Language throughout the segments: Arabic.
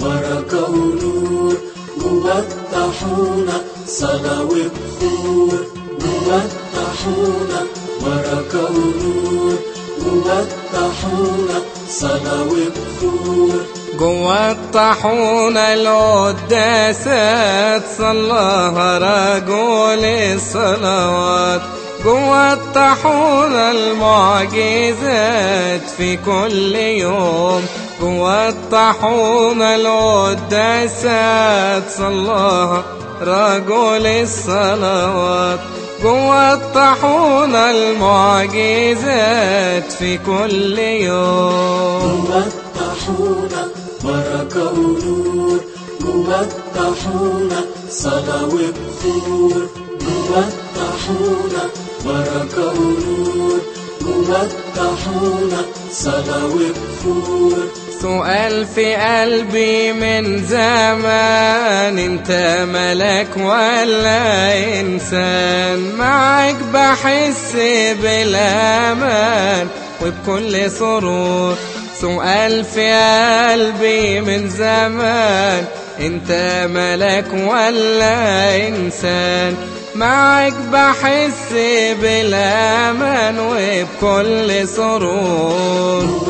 بركة ونور جوا الطاحونة صلاة وبخور بركة ونور جوا الطاحونة صلاة وبخور جوا الطاحونة القداسات صلاها رجل الصلوات جوا الطاحونة المعجزات في كل يوم جوا الطاحونة القداسات صلاها رجل الصلوات. جوا الطاحونة المعجزات في كل يوم. جوا الطاحونة بركة ونور جوا الطاحونة صلاة وبخور جوا الطاحونة بركة ونور جوا الطاحونة صلاة وبخور سؤال في قلبي من زمان انت ملك ولا إنسان. معك بحس بالأمان وبكل سرور. سؤال في قلبي من زمان انت ملك ولا إنسان. معك بحس بالأمان وبكل سرور.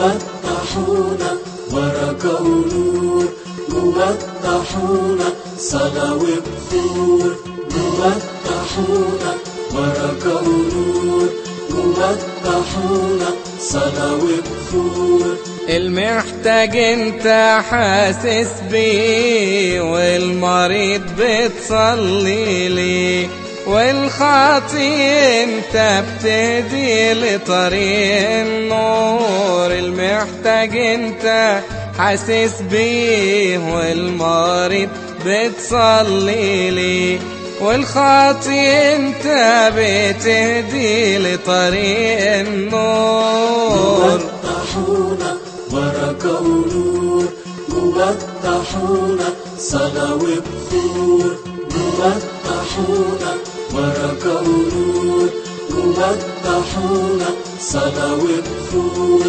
بركة ونور جوا الطاحونة صلاة وبخور جوا الطاحونة بركة ونور جوا الطاحونة صلاة وبخور المحتاج انت حاسس بيه والمريض بتصلي ليه والخاطي انت بتهدي لطريق النور المحتاج انت حاسس بيه والمريض بتصلي ليه والخاطي انت بتهدي لطريق النور. الطاحونة بركة ونور الطاحونة صلاة وبخور الطاحونة بركة ونور الطاحونة صلاة وبخور